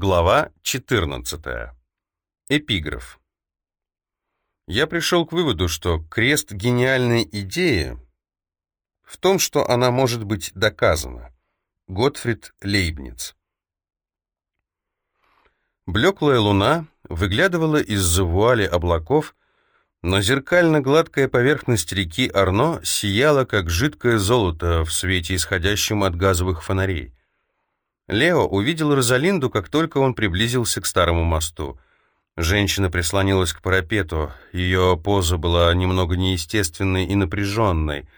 Глава 14. Эпиграф. Я пришел к выводу, что крест гениальной идеи в том, что она может быть доказана. Готфрид Лейбниц. Блеклая луна выглядывала из-за вуали облаков, но зеркально-гладкая поверхность реки Арно сияла, как жидкое золото в свете, исходящем от газовых фонарей. Лео увидел Розалинду, как только он приблизился к старому мосту. Женщина прислонилась к парапету, ее поза была немного неестественной и напряженной.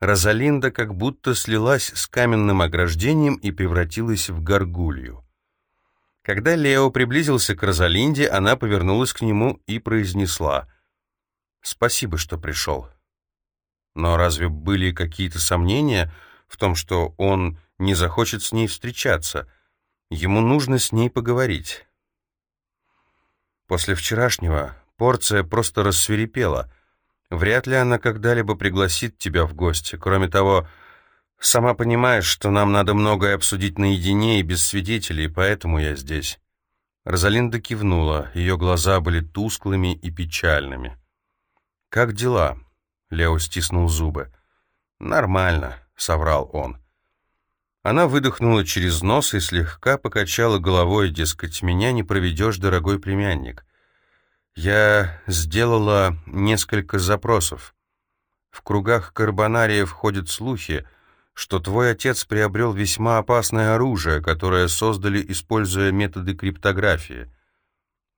Розалинда как будто слилась с каменным ограждением и превратилась в горгулью. Когда Лео приблизился к Розалинде, она повернулась к нему и произнесла «Спасибо, что пришел». Но разве были какие-то сомнения в том, что он не захочет с ней встречаться. Ему нужно с ней поговорить. После вчерашнего порция просто рассверепела. Вряд ли она когда-либо пригласит тебя в гости. Кроме того, сама понимаешь, что нам надо многое обсудить наедине и без свидетелей, поэтому я здесь». Розалинда кивнула, ее глаза были тусклыми и печальными. «Как дела?» — Лео стиснул зубы. «Нормально», — соврал он. Она выдохнула через нос и слегка покачала головой, дескать, «Меня не проведешь, дорогой племянник». Я сделала несколько запросов. В кругах карбонариев ходят слухи, что твой отец приобрел весьма опасное оружие, которое создали, используя методы криптографии.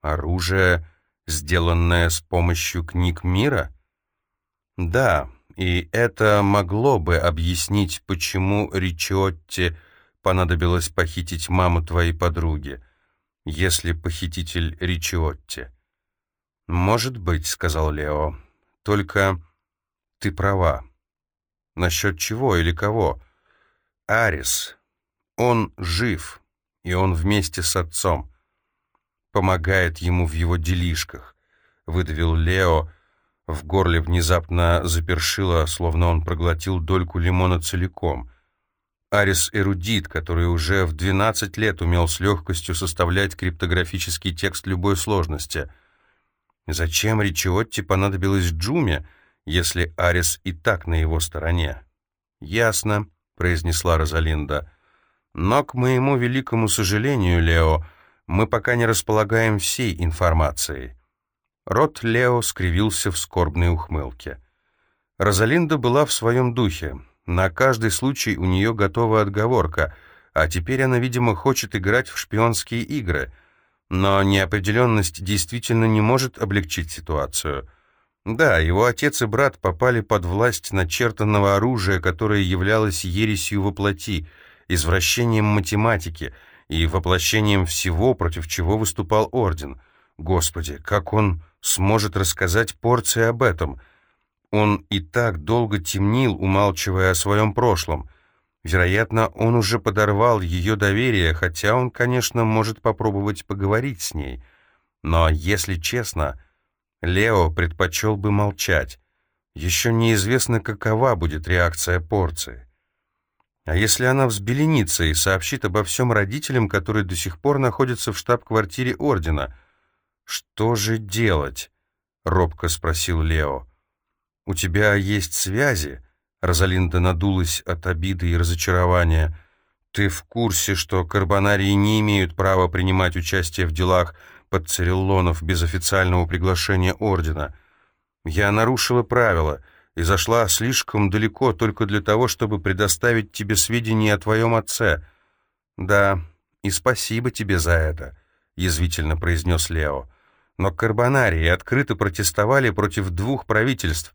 Оружие, сделанное с помощью книг мира? Да, и это могло бы объяснить, почему Ричотте понадобилось похитить маму твоей подруги, если похититель Ричотте. «Может быть», — сказал Лео, — «только ты права. Насчет чего или кого? Арис. Он жив, и он вместе с отцом. Помогает ему в его делишках», — выдавил Лео, — в горле внезапно запершило, словно он проглотил дольку лимона целиком. Арис эрудит, который уже в 12 лет умел с легкостью составлять криптографический текст любой сложности. Зачем Ричиотти понадобилось Джуме, если Арис и так на его стороне? «Ясно», — произнесла Розалинда. «Но, к моему великому сожалению, Лео, мы пока не располагаем всей информацией». Рот Лео скривился в скорбной ухмылке. Розалинда была в своем духе. На каждый случай у нее готова отговорка, а теперь она, видимо, хочет играть в шпионские игры. Но неопределенность действительно не может облегчить ситуацию. Да, его отец и брат попали под власть начертанного оружия, которое являлось ересью воплоти, извращением математики и воплощением всего, против чего выступал Орден. Господи, как он сможет рассказать порции об этом. Он и так долго темнил, умалчивая о своем прошлом. Вероятно, он уже подорвал ее доверие, хотя он, конечно, может попробовать поговорить с ней. Но, если честно, Лео предпочел бы молчать. Еще неизвестно, какова будет реакция порции. А если она взбеленится и сообщит обо всем родителям, которые до сих пор находятся в штаб-квартире Ордена — «Что же делать?» — робко спросил Лео. «У тебя есть связи?» Розалинда надулась от обиды и разочарования. «Ты в курсе, что карбонарии не имеют права принимать участие в делах под Цириллонов без официального приглашения Ордена? Я нарушила правила и зашла слишком далеко только для того, чтобы предоставить тебе сведения о твоем отце. Да, и спасибо тебе за это», — язвительно произнес Лео. Но карбонарии открыто протестовали против двух правительств,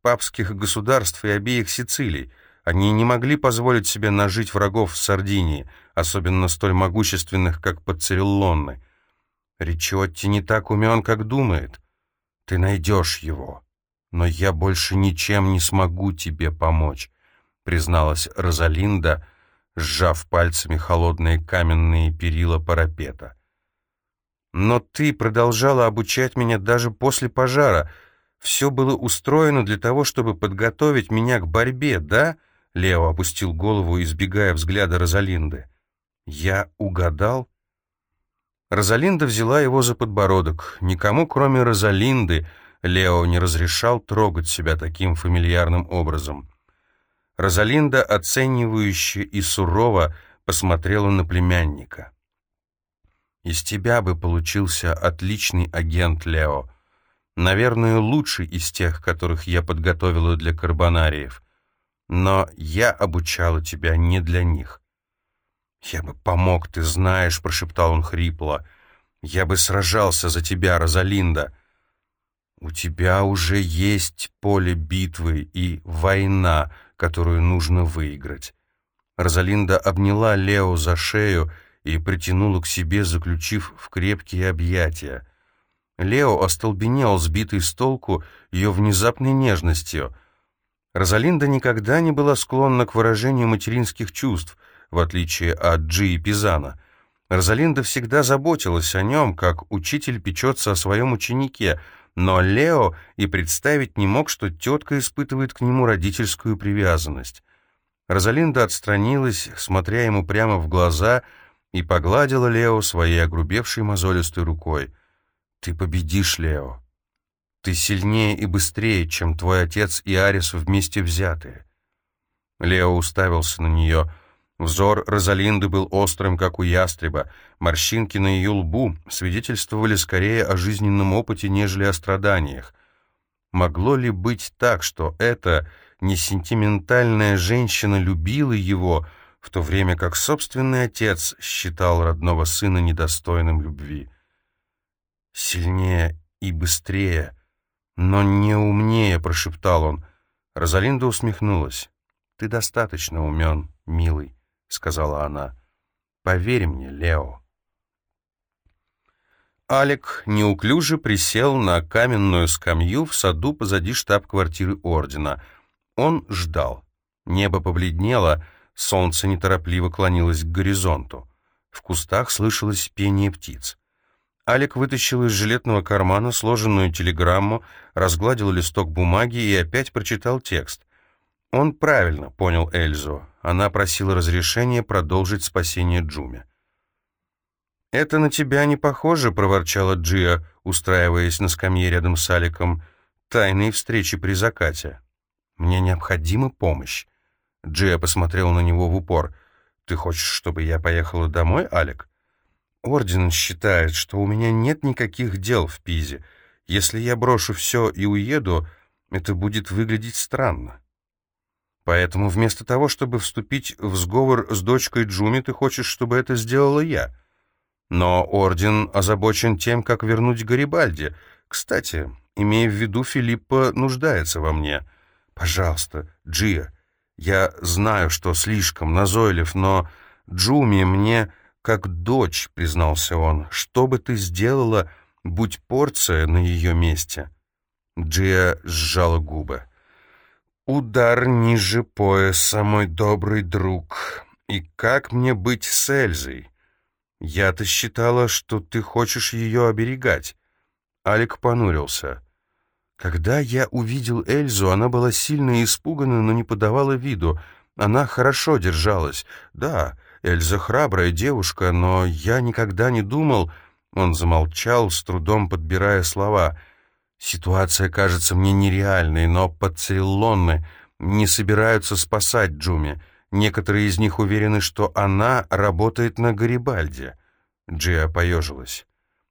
папских государств и обеих Сицилий. Они не могли позволить себе нажить врагов в Сардинии, особенно столь могущественных, как Пацериллонны. Ричотти не так умен, как думает. Ты найдешь его. Но я больше ничем не смогу тебе помочь, призналась Розалинда, сжав пальцами холодные каменные перила парапета. Но ты продолжала обучать меня даже после пожара. Все было устроено для того, чтобы подготовить меня к борьбе, да?» Лео опустил голову, избегая взгляда Розалинды. «Я угадал?» Розалинда взяла его за подбородок. Никому, кроме Розалинды, Лео не разрешал трогать себя таким фамильярным образом. Розалинда, оценивающе и сурово, посмотрела на племянника. «Из тебя бы получился отличный агент, Лео. Наверное, лучший из тех, которых я подготовила для карбонариев. Но я обучала тебя не для них. «Я бы помог, ты знаешь», — прошептал он хрипло. «Я бы сражался за тебя, Розалинда». «У тебя уже есть поле битвы и война, которую нужно выиграть». Розалинда обняла Лео за шею и притянула к себе, заключив в крепкие объятия. Лео остолбенел, сбитый с толку ее внезапной нежностью. Розалинда никогда не была склонна к выражению материнских чувств — в отличие от Джи и Пизана. Розалинда всегда заботилась о нем, как учитель печется о своем ученике, но Лео и представить не мог, что тетка испытывает к нему родительскую привязанность. Розалинда отстранилась, смотря ему прямо в глаза, и погладила Лео своей огрубевшей мозолистой рукой. «Ты победишь, Лео. Ты сильнее и быстрее, чем твой отец и Арис вместе взятые». Лео уставился на нее, — Взор Розалинды был острым, как у ястреба. Морщинки на ее лбу свидетельствовали скорее о жизненном опыте, нежели о страданиях. Могло ли быть так, что эта несентиментальная женщина любила его, в то время как собственный отец считал родного сына недостойным любви? «Сильнее и быстрее, но не умнее», — прошептал он. Розалинда усмехнулась. «Ты достаточно умен, милый». — сказала она. «Поверь мне, Лео». Алек неуклюже присел на каменную скамью в саду позади штаб-квартиры Ордена. Он ждал. Небо побледнело, солнце неторопливо клонилось к горизонту. В кустах слышалось пение птиц. Алик вытащил из жилетного кармана сложенную телеграмму, разгладил листок бумаги и опять прочитал текст. Он правильно понял Эльзу. Она просила разрешения продолжить спасение Джуми. «Это на тебя не похоже», — проворчала Джия, устраиваясь на скамье рядом с Аликом. «Тайные встречи при закате. Мне необходима помощь». Джия посмотрел на него в упор. «Ты хочешь, чтобы я поехала домой, Алик?» «Орден считает, что у меня нет никаких дел в Пизе. Если я брошу все и уеду, это будет выглядеть странно». Поэтому вместо того, чтобы вступить в сговор с дочкой Джуми, ты хочешь, чтобы это сделала я. Но Орден озабочен тем, как вернуть Гарибальди. Кстати, имея в виду, Филиппа нуждается во мне. Пожалуйста, Джия, я знаю, что слишком назойлив, но Джуми мне как дочь, признался он. Что бы ты сделала, будь порция на ее месте?» Джия сжала губы. Удар ниже пояса, мой добрый друг. И как мне быть с Эльзой? Я-то считала, что ты хочешь ее оберегать. Алик понурился. Когда я увидел Эльзу, она была сильно испугана, но не подавала виду. Она хорошо держалась. Да, Эльза храбрая девушка, но я никогда не думал... Он замолчал, с трудом подбирая слова — Ситуация кажется мне нереальной, но пациллонны не собираются спасать Джуми. Некоторые из них уверены, что она работает на Гарибальде. Джиа поежилась.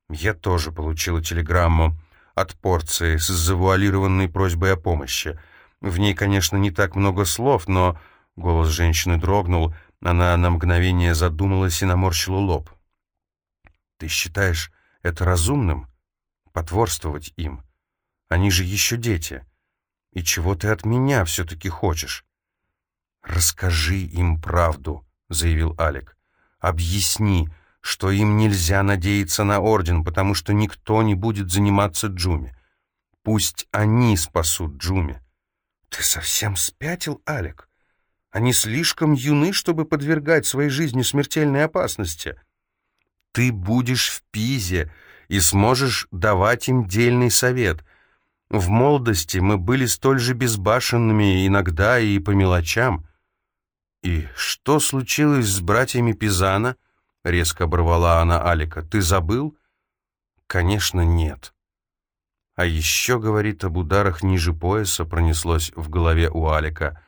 Я тоже получила телеграмму от порции с завуалированной просьбой о помощи. В ней, конечно, не так много слов, но... Голос женщины дрогнул, она на мгновение задумалась и наморщила лоб. «Ты считаешь это разумным? Потворствовать им?» Они же еще дети. И чего ты от меня все-таки хочешь?» «Расскажи им правду», — заявил Алик. «Объясни, что им нельзя надеяться на Орден, потому что никто не будет заниматься Джуми. Пусть они спасут Джуми». «Ты совсем спятил, Алик? Они слишком юны, чтобы подвергать своей жизни смертельной опасности. Ты будешь в Пизе и сможешь давать им дельный совет». В молодости мы были столь же безбашенными иногда и по мелочам. И что случилось с братьями Пизана? — резко оборвала она Алика. «Ты забыл?» «Конечно, нет». А еще, говорит, об ударах ниже пояса пронеслось в голове у Алика.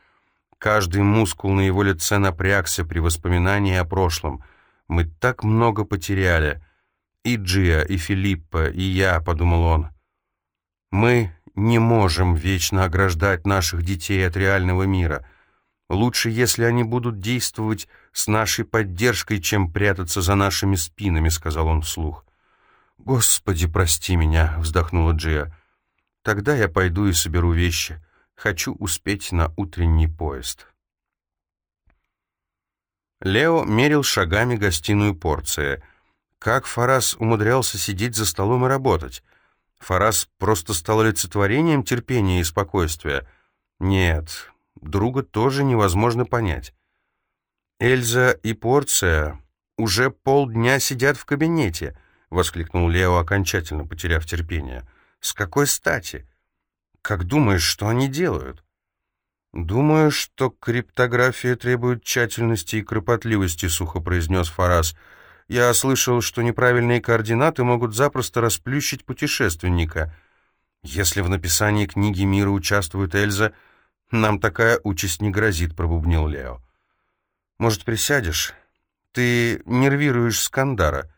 Каждый мускул на его лице напрягся при воспоминании о прошлом. «Мы так много потеряли. И Джия, и Филиппа, и я», — подумал он. «Мы не можем вечно ограждать наших детей от реального мира. Лучше, если они будут действовать с нашей поддержкой, чем прятаться за нашими спинами», — сказал он вслух. «Господи, прости меня», — вздохнула Джия. «Тогда я пойду и соберу вещи. Хочу успеть на утренний поезд». Лео мерил шагами гостиную порция. Как Фарас умудрялся сидеть за столом и работать? Фарас просто стал олицетворением терпения и спокойствия. Нет, друга тоже невозможно понять. Эльза и Порция уже полдня сидят в кабинете, воскликнул Лео, окончательно потеряв терпение. С какой стати? Как думаешь, что они делают? Думаю, что криптография требует тщательности и кропотливости, сухо произнес Фарас. Я слышал, что неправильные координаты могут запросто расплющить путешественника. Если в написании книги мира участвует Эльза, нам такая участь не грозит, пробубнил Лео. Может, присядешь? Ты нервируешь Скандара,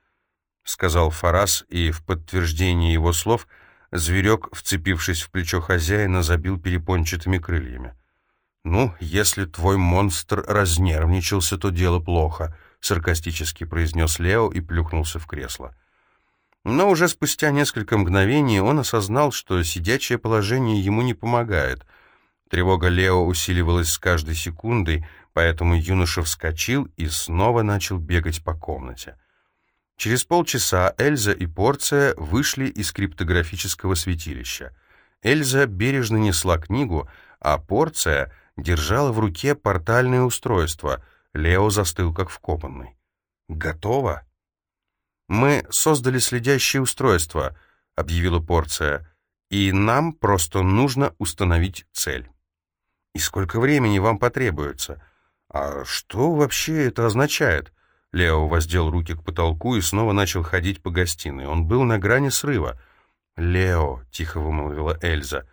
сказал Фарас, и в подтверждение его слов зверек, вцепившись в плечо хозяина, забил перепончатыми крыльями. «Ну, если твой монстр разнервничался, то дело плохо», — саркастически произнес Лео и плюхнулся в кресло. Но уже спустя несколько мгновений он осознал, что сидячее положение ему не помогает. Тревога Лео усиливалась с каждой секундой, поэтому юноша вскочил и снова начал бегать по комнате. Через полчаса Эльза и Порция вышли из криптографического святилища. Эльза бережно несла книгу, а Порция — держала в руке портальное устройство. Лео застыл как вкопанный. «Готово?» «Мы создали следящее устройство», — объявила порция, «и нам просто нужно установить цель». «И сколько времени вам потребуется?» «А что вообще это означает?» Лео воздел руки к потолку и снова начал ходить по гостиной. Он был на грани срыва. «Лео», — тихо вымолвила Эльза,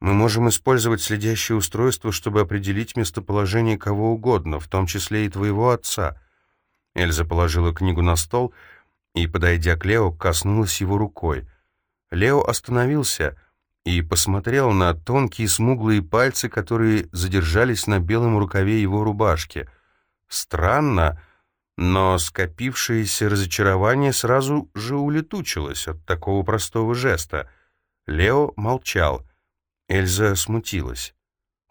мы можем использовать следящее устройство, чтобы определить местоположение кого угодно, в том числе и твоего отца». Эльза положила книгу на стол и, подойдя к Лео, коснулась его рукой. Лео остановился и посмотрел на тонкие смуглые пальцы, которые задержались на белом рукаве его рубашки. Странно, но скопившееся разочарование сразу же улетучилось от такого простого жеста. Лео молчал — Эльза смутилась.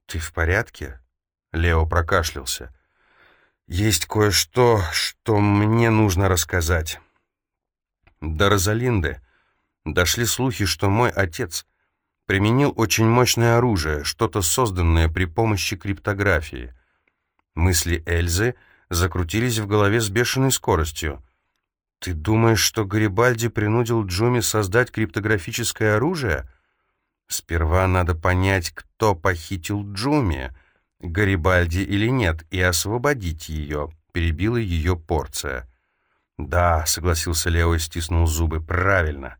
«Ты в порядке?» Лео прокашлялся. «Есть кое-что, что мне нужно рассказать». До Розалинды дошли слухи, что мой отец применил очень мощное оружие, что-то созданное при помощи криптографии. Мысли Эльзы закрутились в голове с бешеной скоростью. «Ты думаешь, что Гарибальди принудил Джуми создать криптографическое оружие?» Сперва надо понять, кто похитил Джуми, Гарибальди или нет, и освободить ее, перебила ее порция. «Да», — согласился Лео и стиснул зубы, — «правильно.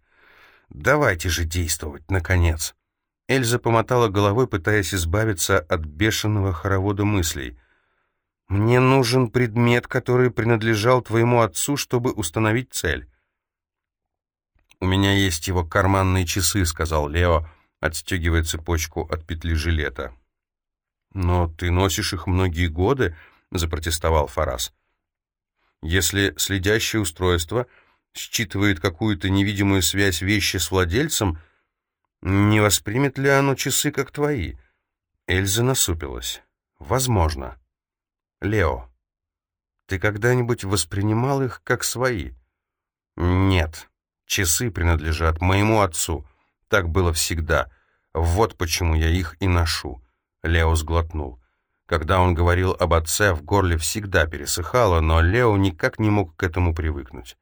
Давайте же действовать, наконец». Эльза помотала головой, пытаясь избавиться от бешеного хоровода мыслей. «Мне нужен предмет, который принадлежал твоему отцу, чтобы установить цель». «У меня есть его карманные часы», — сказал Лео, — отстегивая цепочку от петли жилета. «Но ты носишь их многие годы», — запротестовал Фарас. «Если следящее устройство считывает какую-то невидимую связь вещи с владельцем, не воспримет ли оно часы, как твои?» Эльза насупилась. «Возможно. Лео, ты когда-нибудь воспринимал их как свои?» «Нет. Часы принадлежат моему отцу. Так было всегда. Вот почему я их и ношу. Лео сглотнул. Когда он говорил об отце, в горле всегда пересыхало, но Лео никак не мог к этому привыкнуть.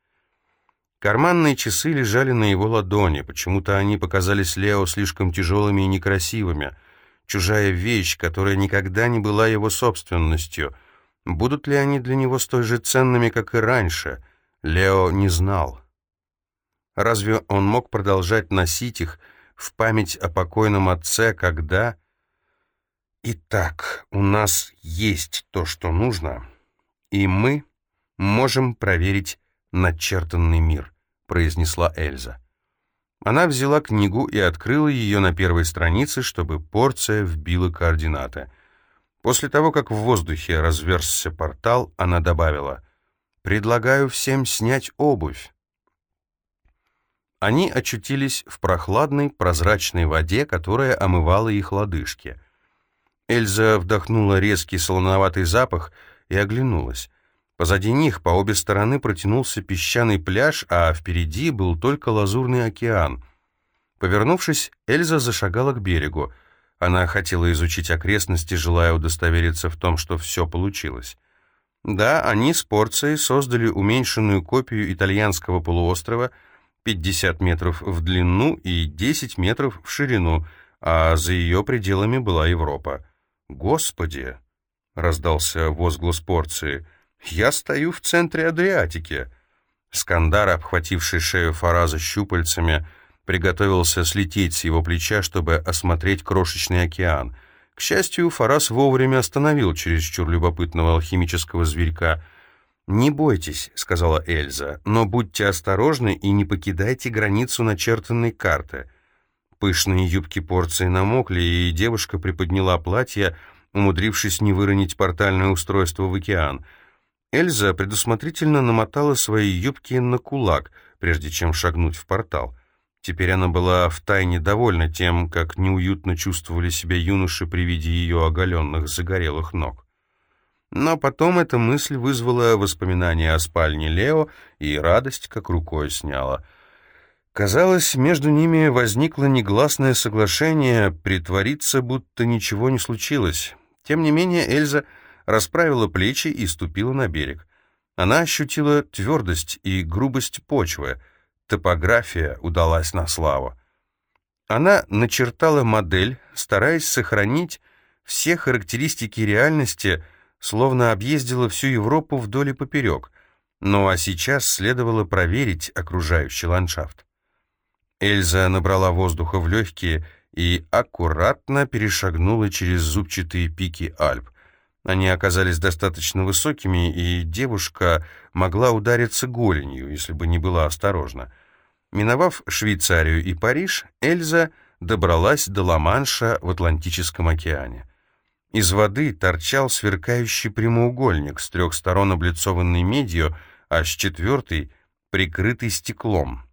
Карманные часы лежали на его ладони, почему-то они показались Лео слишком тяжелыми и некрасивыми. Чужая вещь, которая никогда не была его собственностью. Будут ли они для него столь же ценными, как и раньше? Лео не знал. Разве он мог продолжать носить их в память о покойном отце, когда... Итак, у нас есть то, что нужно, и мы можем проверить начертанный мир, произнесла Эльза. Она взяла книгу и открыла ее на первой странице, чтобы порция вбила координаты. После того, как в воздухе разверзся портал, она добавила «Предлагаю всем снять обувь». Они очутились в прохладной, прозрачной воде, которая омывала их лодыжки. Эльза вдохнула резкий солоноватый запах и оглянулась. Позади них по обе стороны протянулся песчаный пляж, а впереди был только лазурный океан. Повернувшись, Эльза зашагала к берегу. Она хотела изучить окрестности, желая удостовериться в том, что все получилось. Да, они с порцией создали уменьшенную копию итальянского полуострова 50 метров в длину и 10 метров в ширину, а за ее пределами была Европа. «Господи!» — раздался возглас порции — «Я стою в центре Адриатики». Скандар, обхвативший шею Фараза щупальцами, приготовился слететь с его плеча, чтобы осмотреть крошечный океан. К счастью, Фараз вовремя остановил чересчур любопытного алхимического зверька. «Не бойтесь», — сказала Эльза, — «но будьте осторожны и не покидайте границу начертанной карты». Пышные юбки порции намокли, и девушка приподняла платье, умудрившись не выронить портальное устройство в океан — Эльза предусмотрительно намотала свои юбки на кулак, прежде чем шагнуть в портал. Теперь она была втайне довольна тем, как неуютно чувствовали себя юноши при виде ее оголенных загорелых ног. Но потом эта мысль вызвала воспоминания о спальне Лео, и радость как рукой сняла. Казалось, между ними возникло негласное соглашение притвориться, будто ничего не случилось. Тем не менее Эльза расправила плечи и ступила на берег. Она ощутила твердость и грубость почвы. Топография удалась на славу. Она начертала модель, стараясь сохранить все характеристики реальности, словно объездила всю Европу вдоль и поперек. Ну а сейчас следовало проверить окружающий ландшафт. Эльза набрала воздуха в легкие и аккуратно перешагнула через зубчатые пики Альп. Они оказались достаточно высокими, и девушка могла удариться голенью, если бы не была осторожна. Миновав Швейцарию и Париж, Эльза добралась до Ла-Манша в Атлантическом океане. Из воды торчал сверкающий прямоугольник, с трех сторон облицованный медью, а с четвертой — прикрытый стеклом.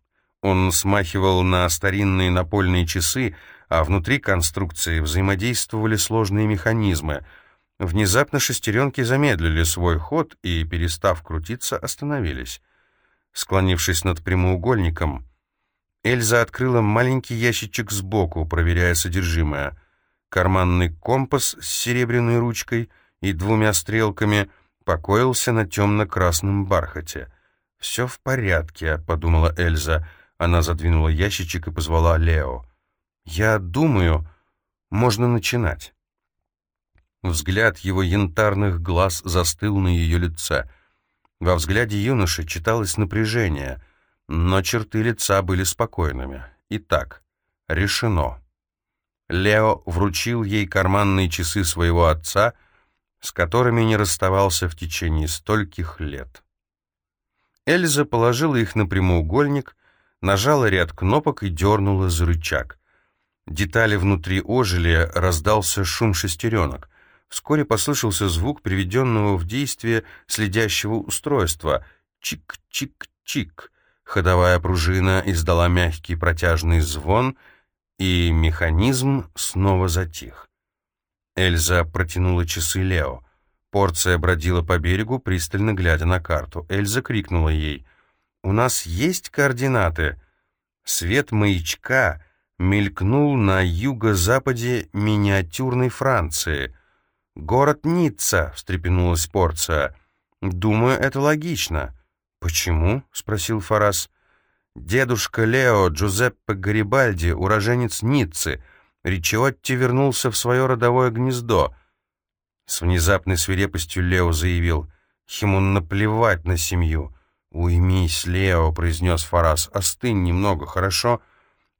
Он смахивал на старинные напольные часы, а внутри конструкции взаимодействовали сложные механизмы — Внезапно шестеренки замедлили свой ход и, перестав крутиться, остановились. Склонившись над прямоугольником, Эльза открыла маленький ящичек сбоку, проверяя содержимое. Карманный компас с серебряной ручкой и двумя стрелками покоился на темно-красном бархате. «Все в порядке», — подумала Эльза. Она задвинула ящичек и позвала Лео. «Я думаю, можно начинать». Взгляд его янтарных глаз застыл на ее лице. Во взгляде юноши читалось напряжение, но черты лица были спокойными. Итак, решено. Лео вручил ей карманные часы своего отца, с которыми не расставался в течение стольких лет. Эльза положила их на прямоугольник, нажала ряд кнопок и дернула за рычаг. Детали внутри ожили, раздался шум шестеренок. Вскоре послышался звук приведенного в действие следящего устройства. Чик-чик-чик. Ходовая пружина издала мягкий протяжный звон, и механизм снова затих. Эльза протянула часы Лео. Порция бродила по берегу, пристально глядя на карту. Эльза крикнула ей. «У нас есть координаты?» Свет маячка мелькнул на юго-западе миниатюрной Франции. «Город Ницца», — встрепенулась Порция. «Думаю, это логично». «Почему?» — спросил Фарас. «Дедушка Лео Джузеппе Гарибальди, уроженец Ниццы. Ричиотти вернулся в свое родовое гнездо». С внезапной свирепостью Лео заявил, ему наплевать на семью. «Уймись, Лео», — произнес Фарас, — «остынь немного, хорошо?»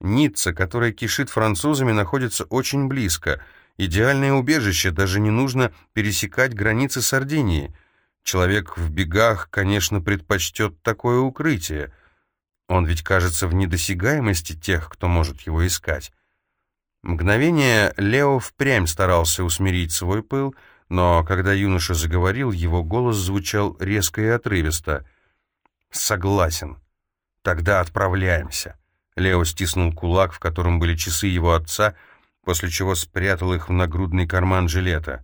Ницца, которая кишит французами, находится очень близко. Идеальное убежище, даже не нужно пересекать границы Сардинии. Человек в бегах, конечно, предпочтет такое укрытие. Он ведь кажется в недосягаемости тех, кто может его искать. Мгновение Лео впрямь старался усмирить свой пыл, но когда юноша заговорил, его голос звучал резко и отрывисто. «Согласен. Тогда отправляемся». Лео стиснул кулак, в котором были часы его отца, после чего спрятал их в нагрудный карман жилета.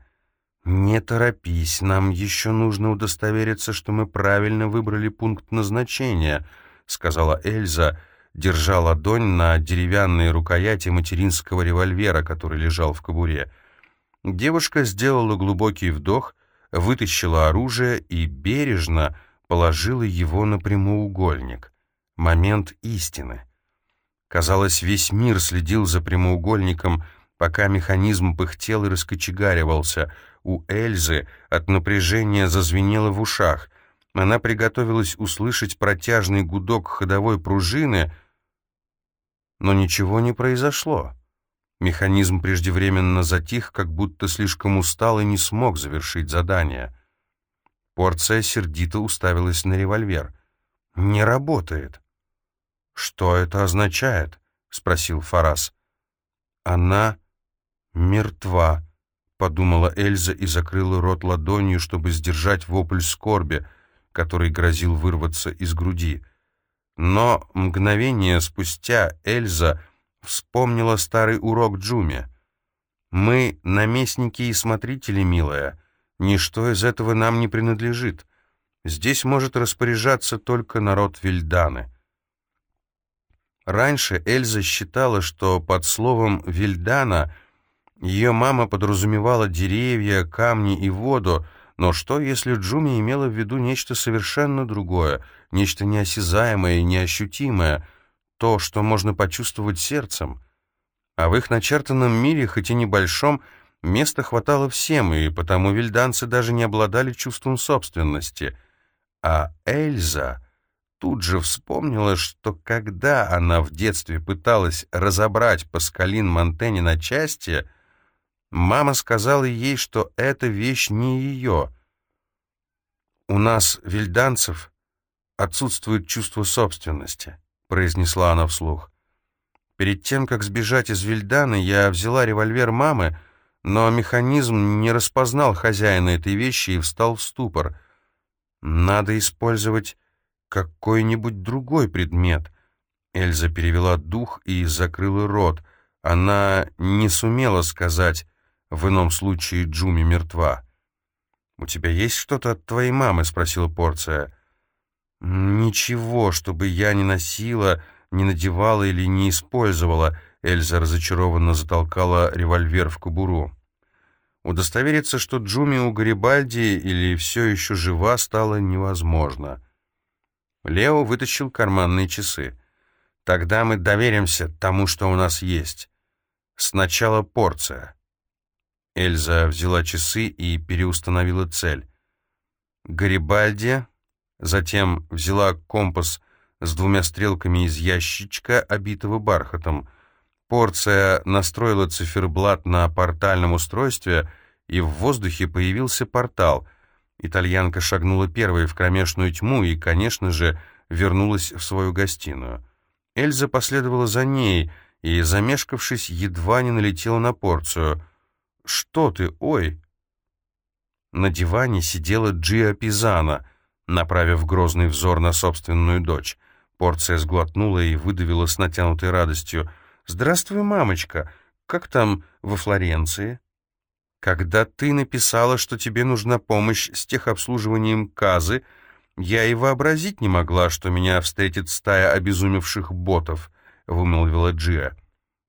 «Не торопись, нам еще нужно удостовериться, что мы правильно выбрали пункт назначения», — сказала Эльза, держа ладонь на деревянной рукояти материнского револьвера, который лежал в кобуре. Девушка сделала глубокий вдох, вытащила оружие и бережно положила его на прямоугольник. Момент истины. Казалось, весь мир следил за прямоугольником, пока механизм пыхтел и раскочегаривался. У Эльзы от напряжения зазвенело в ушах. Она приготовилась услышать протяжный гудок ходовой пружины, но ничего не произошло. Механизм преждевременно затих, как будто слишком устал и не смог завершить задание. Порция сердито уставилась на револьвер. «Не работает». «Что это означает?» — спросил Фарас. «Она мертва», — подумала Эльза и закрыла рот ладонью, чтобы сдержать вопль скорби, который грозил вырваться из груди. Но мгновение спустя Эльза вспомнила старый урок Джуми. «Мы наместники и смотрители, милая. Ничто из этого нам не принадлежит. Здесь может распоряжаться только народ Вильданы». Раньше Эльза считала, что под словом «Вильдана» ее мама подразумевала деревья, камни и воду, но что, если Джуми имела в виду нечто совершенно другое, нечто неосязаемое и неощутимое, то, что можно почувствовать сердцем? А в их начертанном мире, хоть и небольшом, места хватало всем, и потому вильданцы даже не обладали чувством собственности. А Эльза тут же вспомнила, что когда она в детстве пыталась разобрать Паскалин Монтени на части, мама сказала ей, что эта вещь не ее. «У нас, вильданцев, отсутствует чувство собственности», — произнесла она вслух. «Перед тем, как сбежать из Вильданы, я взяла револьвер мамы, но механизм не распознал хозяина этой вещи и встал в ступор. Надо использовать какой-нибудь другой предмет. Эльза перевела дух и закрыла рот. Она не сумела сказать, в ином случае Джуми мертва. «У тебя есть что-то от твоей мамы?» — спросила Порция. «Ничего, чтобы я не носила, не надевала или не использовала», — Эльза разочарованно затолкала револьвер в кобуру. Удостовериться, что Джуми у Гарибальди или все еще жива, стало невозможно. Лео вытащил карманные часы. «Тогда мы доверимся тому, что у нас есть. Сначала порция». Эльза взяла часы и переустановила цель. Гарибальди, затем взяла компас с двумя стрелками из ящичка, обитого бархатом. Порция настроила циферблат на портальном устройстве, и в воздухе появился портал — Итальянка шагнула первой в кромешную тьму и, конечно же, вернулась в свою гостиную. Эльза последовала за ней и, замешкавшись, едва не налетела на порцию. «Что ты? Ой!» На диване сидела Джиа Пизана, направив грозный взор на собственную дочь. Порция сглотнула и выдавила с натянутой радостью. «Здравствуй, мамочка! Как там во Флоренции?» Когда ты написала, что тебе нужна помощь с техобслуживанием Казы, я и вообразить не могла, что меня встретит стая обезумевших ботов», — вымолвила Джиа.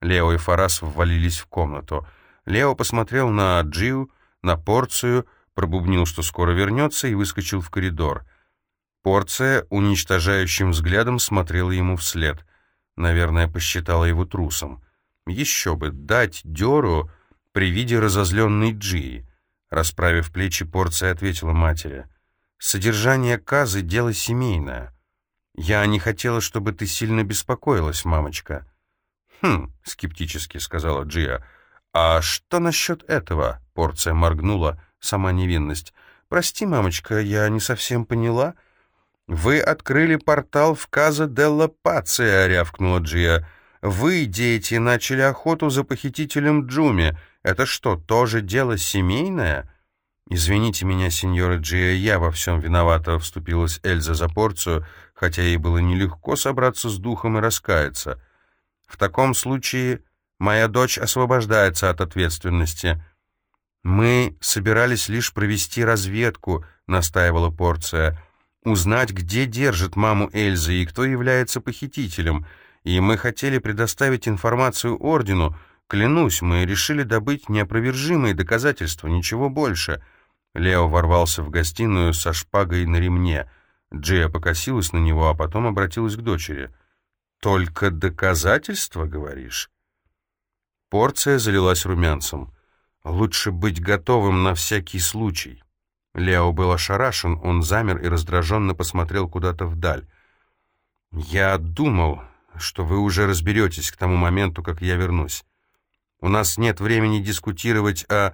Лео и Фарас ввалились в комнату. Лео посмотрел на Джиу, на порцию, пробубнил, что скоро вернется, и выскочил в коридор. Порция уничтожающим взглядом смотрела ему вслед. Наверное, посчитала его трусом. Еще бы, дать дёру при виде разозленной Джии. Расправив плечи, порция ответила матери. «Содержание казы — дело семейное. Я не хотела, чтобы ты сильно беспокоилась, мамочка». «Хм», — скептически сказала Джия. «А что насчет этого?» — порция моргнула, сама невинность. «Прости, мамочка, я не совсем поняла». «Вы открыли портал в Каза Делла Пация», — рявкнула Джия. «Вы, дети, начали охоту за похитителем Джуми. Это что, тоже дело семейное?» «Извините меня, сеньора Джия, я во всем виновата», — вступилась Эльза за порцию, хотя ей было нелегко собраться с духом и раскаяться. «В таком случае моя дочь освобождается от ответственности». «Мы собирались лишь провести разведку», — настаивала порция, «узнать, где держит маму Эльзы и кто является похитителем, и мы хотели предоставить информацию Ордену, Клянусь, мы решили добыть неопровержимые доказательства, ничего больше. Лео ворвался в гостиную со шпагой на ремне. Джия покосилась на него, а потом обратилась к дочери. «Только доказательства, говоришь?» Порция залилась румянцем. «Лучше быть готовым на всякий случай». Лео был ошарашен, он замер и раздраженно посмотрел куда-то вдаль. «Я думал, что вы уже разберетесь к тому моменту, как я вернусь. У нас нет времени дискутировать о...»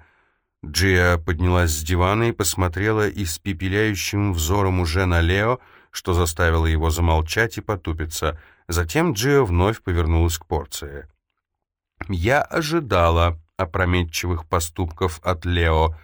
Джия поднялась с дивана и посмотрела испепеляющим взором уже на Лео, что заставило его замолчать и потупиться. Затем Джия вновь повернулась к порции. «Я ожидала опрометчивых поступков от Лео,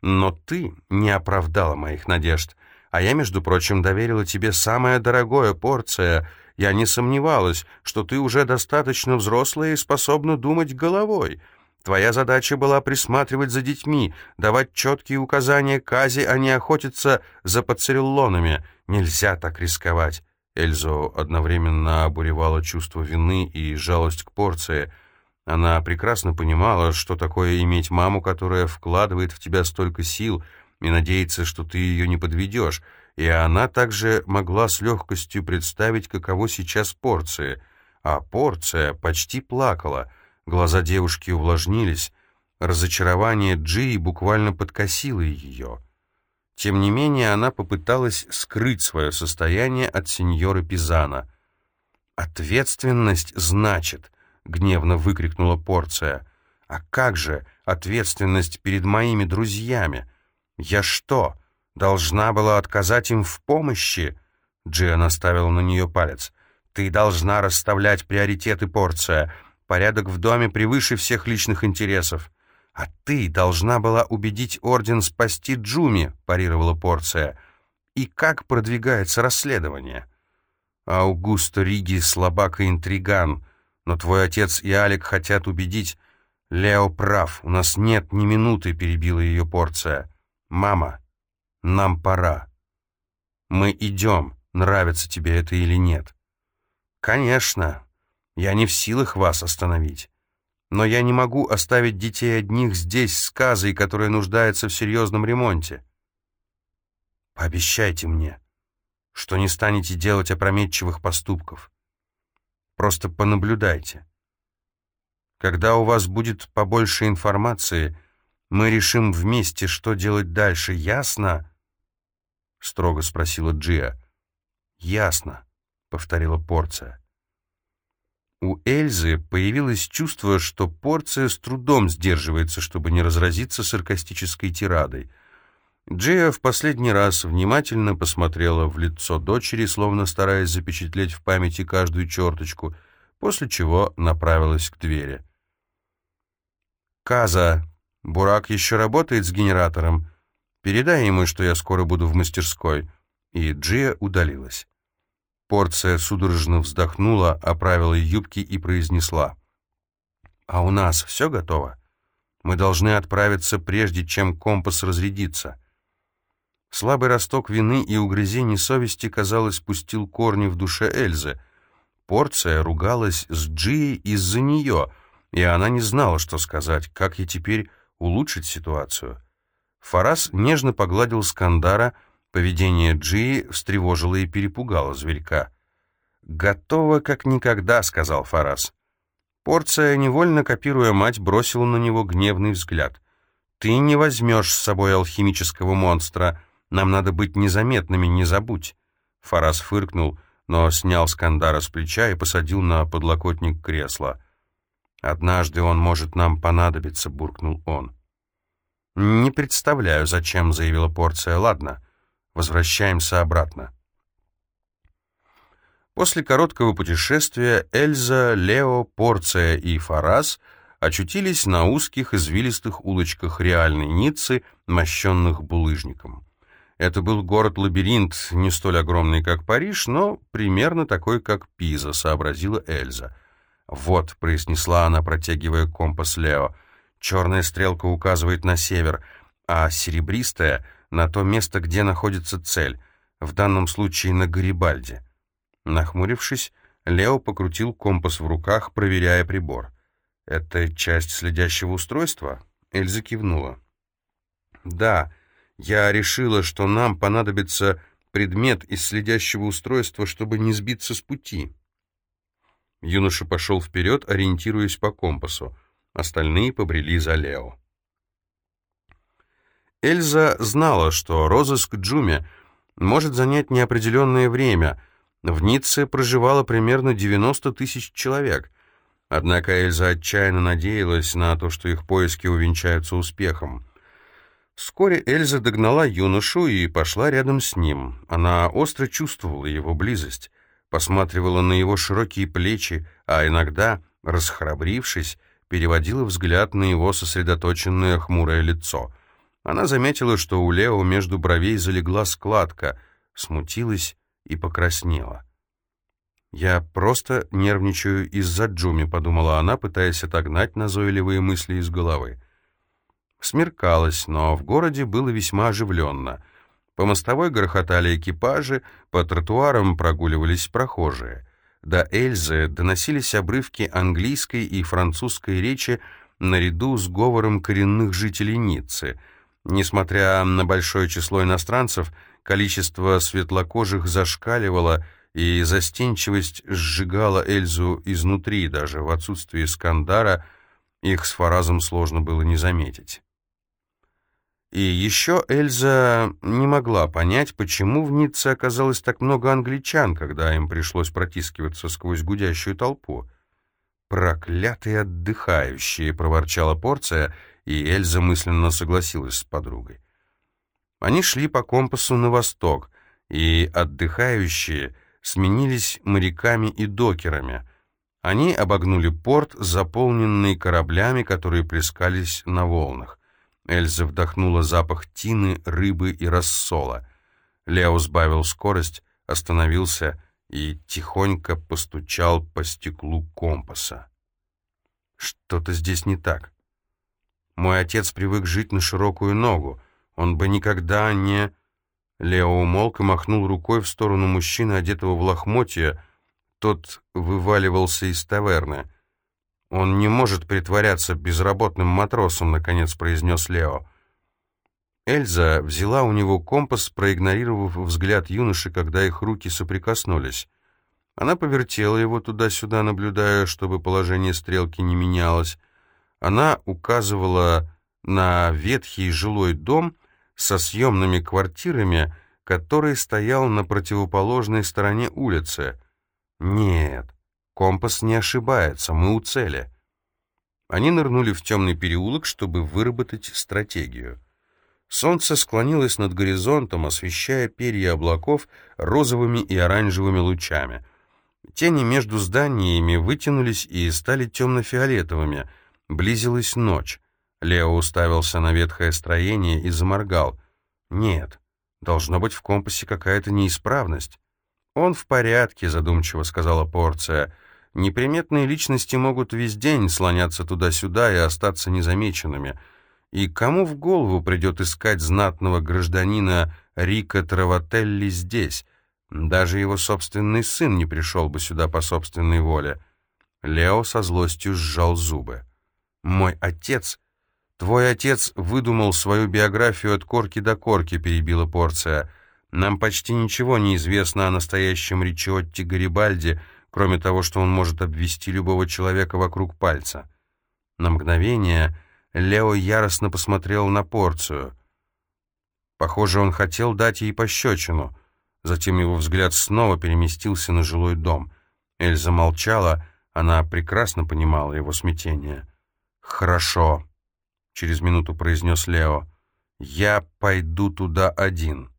но ты не оправдала моих надежд, а я, между прочим, доверила тебе самая дорогая порция — я не сомневалась, что ты уже достаточно взрослая и способна думать головой. Твоя задача была присматривать за детьми, давать четкие указания Кази, а не охотиться за пацериллонами. Нельзя так рисковать. Эльзу одновременно обуревало чувство вины и жалость к порции. Она прекрасно понимала, что такое иметь маму, которая вкладывает в тебя столько сил и надеется, что ты ее не подведешь и она также могла с легкостью представить, каково сейчас порция. А порция почти плакала, глаза девушки увлажнились, разочарование Джии буквально подкосило ее. Тем не менее, она попыталась скрыть свое состояние от сеньора Пизана. «Ответственность, значит», — гневно выкрикнула порция. «А как же ответственность перед моими друзьями? Я что, должна была отказать им в помощи?» Джия наставила на нее палец. «Ты должна расставлять приоритеты, порция. Порядок в доме превыше всех личных интересов». «А ты должна была убедить Орден спасти Джуми», — парировала порция. «И как продвигается расследование?» «Аугусто Риги слабак и интриган, но твой отец и Алик хотят убедить...» «Лео прав, у нас нет ни минуты», — перебила ее порция. «Мама, нам пора. Мы идем, нравится тебе это или нет. Конечно, я не в силах вас остановить. Но я не могу оставить детей одних здесь с Казой, которая нуждается в серьезном ремонте. Пообещайте мне, что не станете делать опрометчивых поступков. Просто понаблюдайте. Когда у вас будет побольше информации, мы решим вместе, что делать дальше, ясно?» — строго спросила Джия. «Ясно», — повторила Порция. У Эльзы появилось чувство, что Порция с трудом сдерживается, чтобы не разразиться саркастической тирадой. Джия в последний раз внимательно посмотрела в лицо дочери, словно стараясь запечатлеть в памяти каждую черточку, после чего направилась к двери. «Каза, Бурак еще работает с генератором?» Передай ему, что я скоро буду в мастерской». И Джия удалилась. Порция судорожно вздохнула, оправила юбки и произнесла. «А у нас все готово? Мы должны отправиться, прежде чем компас разрядится». Слабый росток вины и угрызений совести, казалось, пустил корни в душе Эльзы. Порция ругалась с Джией из-за нее, и она не знала, что сказать, как ей теперь улучшить ситуацию. Фарас нежно погладил Скандара, поведение Джии встревожило и перепугало зверька. «Готово как никогда», — сказал Фарас. Порция, невольно копируя мать, бросила на него гневный взгляд. ты не возьмешь с собой алхимического монстра. Нам надо быть незаметными, не забудь». Фарас фыркнул, но снял Скандара с плеча и посадил на подлокотник кресла. «Однажды он может нам понадобиться», — буркнул он. «Не представляю, зачем», — заявила порция. «Ладно, возвращаемся обратно». После короткого путешествия Эльза, Лео, Порция и Фарас очутились на узких извилистых улочках реальной Ниццы, мощенных булыжником. Это был город-лабиринт, не столь огромный, как Париж, но примерно такой, как Пиза, сообразила Эльза. «Вот», — произнесла она, протягивая компас Лео, — «черная стрелка указывает на север, а серебристая — на то место, где находится цель, в данном случае на Гарибальде». Нахмурившись, Лео покрутил компас в руках, проверяя прибор. «Это часть следящего устройства?» Эльза кивнула. «Да, я решила, что нам понадобится предмет из следящего устройства, чтобы не сбиться с пути». Юноша пошел вперед, ориентируясь по компасу. Остальные побрели за Лео. Эльза знала, что розыск Джуми может занять неопределенное время — в Ницце проживало примерно 90 тысяч человек. Однако Эльза отчаянно надеялась на то, что их поиски увенчаются успехом. Вскоре Эльза догнала юношу и пошла рядом с ним. Она остро чувствовала его близость, посматривала на его широкие плечи, а иногда, расхрабрившись, переводила взгляд на его сосредоточенное хмурое лицо. Она заметила, что у Лео между бровей залегла складка, смутилась и покраснела. «Я просто нервничаю из-за Джуми», — подумала она, пытаясь отогнать назойливые мысли из головы. Смеркалось, но в городе было весьма оживленно. По мостовой грохотали экипажи, по тротуарам прогуливались прохожие. До Эльзы доносились обрывки английской и французской речи наряду с говором коренных жителей Ниццы. Несмотря на большое число иностранцев, Количество светлокожих зашкаливало, и застенчивость сжигала Эльзу изнутри, даже в отсутствии Скандара их с Фаразом сложно было не заметить. И еще Эльза не могла понять, почему в Ницце оказалось так много англичан, когда им пришлось протискиваться сквозь гудящую толпу. «Проклятые отдыхающие!» — проворчала порция, и Эльза мысленно согласилась с подругой. Они шли по компасу на восток, и отдыхающие сменились моряками и докерами. Они обогнули порт, заполненный кораблями, которые плескались на волнах. Эльза вдохнула запах тины, рыбы и рассола. Лео сбавил скорость, остановился и тихонько постучал по стеклу компаса. Что-то здесь не так. Мой отец привык жить на широкую ногу. Он бы никогда не... Лео умолк и махнул рукой в сторону мужчины, одетого в лохмотья. Тот вываливался из таверны. «Он не может притворяться безработным матросом», — наконец произнес Лео. Эльза взяла у него компас, проигнорировав взгляд юноши, когда их руки соприкоснулись. Она повертела его туда-сюда, наблюдая, чтобы положение стрелки не менялось. Она указывала на ветхий жилой дом, со съемными квартирами, который стоял на противоположной стороне улицы. Нет, компас не ошибается, мы у цели. Они нырнули в темный переулок, чтобы выработать стратегию. Солнце склонилось над горизонтом, освещая перья облаков розовыми и оранжевыми лучами. Тени между зданиями вытянулись и стали темно-фиолетовыми. Близилась ночь. Лео уставился на ветхое строение и заморгал. «Нет, должно быть в компасе какая-то неисправность». «Он в порядке», — задумчиво сказала порция. «Неприметные личности могут весь день слоняться туда-сюда и остаться незамеченными. И кому в голову придет искать знатного гражданина Рика Травателли здесь? Даже его собственный сын не пришел бы сюда по собственной воле». Лео со злостью сжал зубы. «Мой отец «Твой отец выдумал свою биографию от корки до корки», — перебила порция. «Нам почти ничего не известно о настоящем Ричиотте Гарибальди, кроме того, что он может обвести любого человека вокруг пальца». На мгновение Лео яростно посмотрел на порцию. Похоже, он хотел дать ей пощечину. Затем его взгляд снова переместился на жилой дом. Эльза молчала, она прекрасно понимала его смятение. «Хорошо», — через минуту произнес Лео. «Я пойду туда один».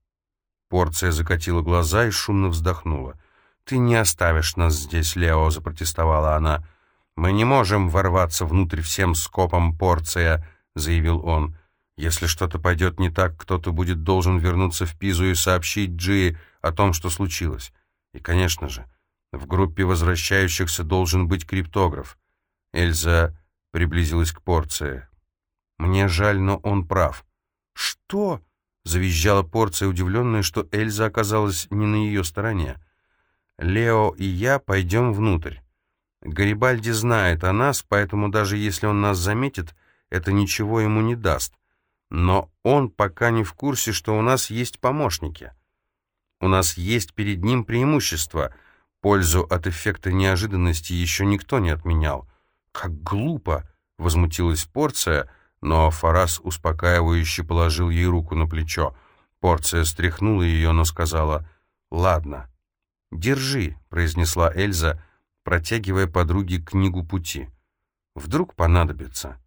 Порция закатила глаза и шумно вздохнула. «Ты не оставишь нас здесь, Лео», — запротестовала она. «Мы не можем ворваться внутрь всем скопом, Порция», — заявил он. «Если что-то пойдет не так, кто-то будет должен вернуться в Пизу и сообщить Джи о том, что случилось. И, конечно же, в группе возвращающихся должен быть криптограф». Эльза приблизилась к Порции. «Мне жаль, но он прав». «Что?» — завизжала Порция, удивленная, что Эльза оказалась не на ее стороне. «Лео и я пойдем внутрь. Гарибальди знает о нас, поэтому даже если он нас заметит, это ничего ему не даст. Но он пока не в курсе, что у нас есть помощники. У нас есть перед ним преимущество. Пользу от эффекта неожиданности еще никто не отменял. Как глупо! — возмутилась Порция, но Фарас успокаивающе положил ей руку на плечо. Порция стряхнула ее, но сказала «Ладно». «Держи», — произнесла Эльза, — протягивая подруге книгу пути. «Вдруг понадобится».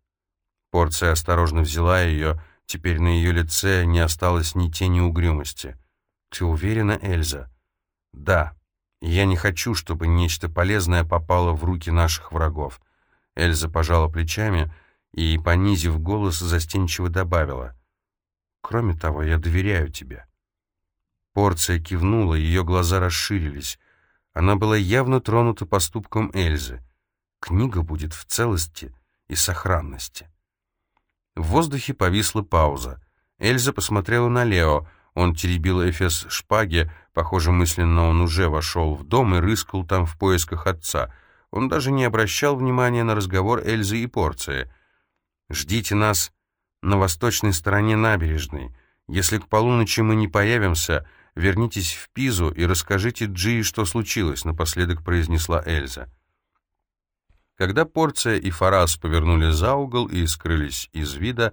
Порция осторожно взяла ее, теперь на ее лице не осталось ни тени угрюмости. «Ты уверена, Эльза?» «Да. Я не хочу, чтобы нечто полезное попало в руки наших врагов». Эльза пожала плечами и, понизив голос, застенчиво добавила. «Кроме того, я доверяю тебе». Порция кивнула, ее глаза расширились. Она была явно тронута поступком Эльзы. Книга будет в целости и сохранности. В воздухе повисла пауза. Эльза посмотрела на Лео. Он теребил эфес шпаги, похоже, мысленно он уже вошел в дом и рыскал там в поисках отца. Он даже не обращал внимания на разговор Эльзы и порции. «Ждите нас на восточной стороне набережной. Если к полуночи мы не появимся, «Вернитесь в Пизу и расскажите Джи, что случилось», — напоследок произнесла Эльза. Когда Порция и Фарас повернули за угол и скрылись из вида,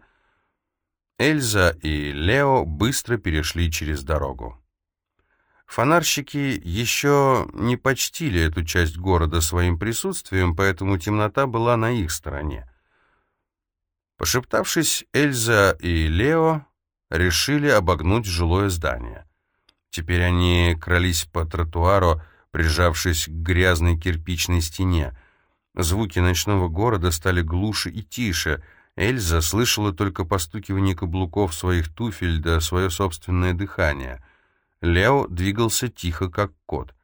Эльза и Лео быстро перешли через дорогу. Фонарщики еще не почтили эту часть города своим присутствием, поэтому темнота была на их стороне. Пошептавшись, Эльза и Лео решили обогнуть жилое здание. Теперь они крались по тротуару, прижавшись к грязной кирпичной стене. Звуки ночного города стали глуше и тише. Эльза слышала только постукивание каблуков своих туфель да свое собственное дыхание. Лео двигался тихо, как кот.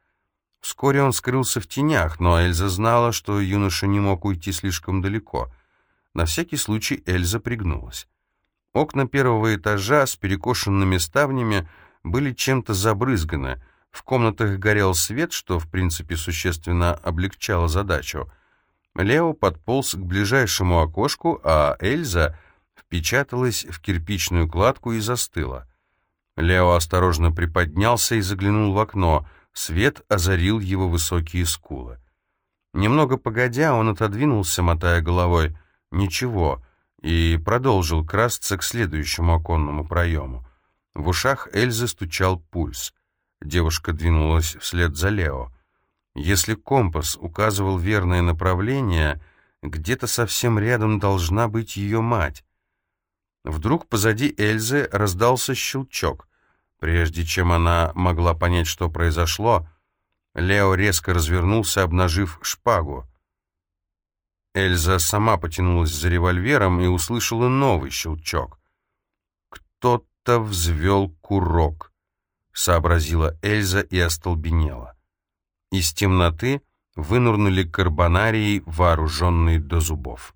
Вскоре он скрылся в тенях, но Эльза знала, что юноша не мог уйти слишком далеко. На всякий случай Эльза пригнулась. Окна первого этажа с перекошенными ставнями были чем-то забрызганы. В комнатах горел свет, что, в принципе, существенно облегчало задачу. Лео подполз к ближайшему окошку, а Эльза впечаталась в кирпичную кладку и застыла. Лео осторожно приподнялся и заглянул в окно. Свет озарил его высокие скулы. Немного погодя, он отодвинулся, мотая головой «Ничего», и продолжил красться к следующему оконному проему. В ушах Эльзы стучал пульс. Девушка двинулась вслед за Лео. Если компас указывал верное направление, где-то совсем рядом должна быть ее мать. Вдруг позади Эльзы раздался щелчок. Прежде чем она могла понять, что произошло, Лео резко развернулся, обнажив шпагу. Эльза сама потянулась за револьвером и услышала новый щелчок. Кто будто взвел курок, сообразила Эльза и остолбенела. Из темноты вынурнули карбонарии, вооруженные до зубов.